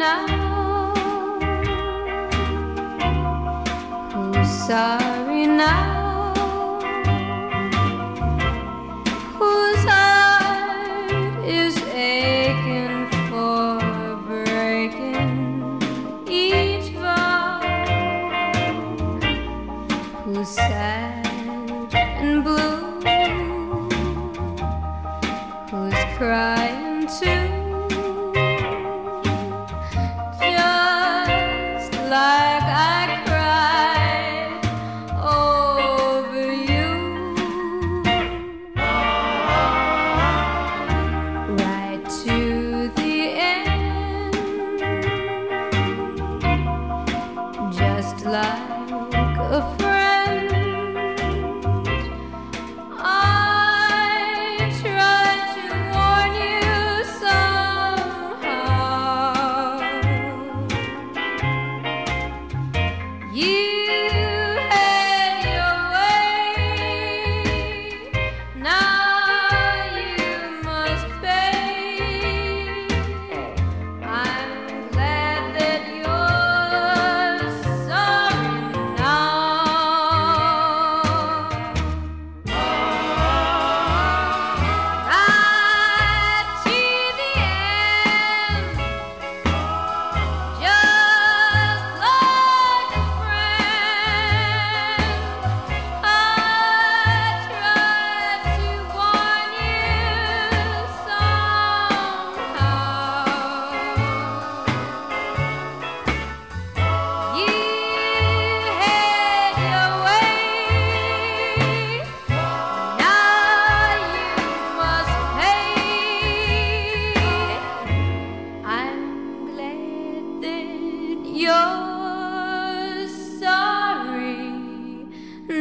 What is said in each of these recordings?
now? Who's sorry now? Whose heart is aching for breaking each vow? Who's sad and blue? Who's crying too? light.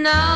now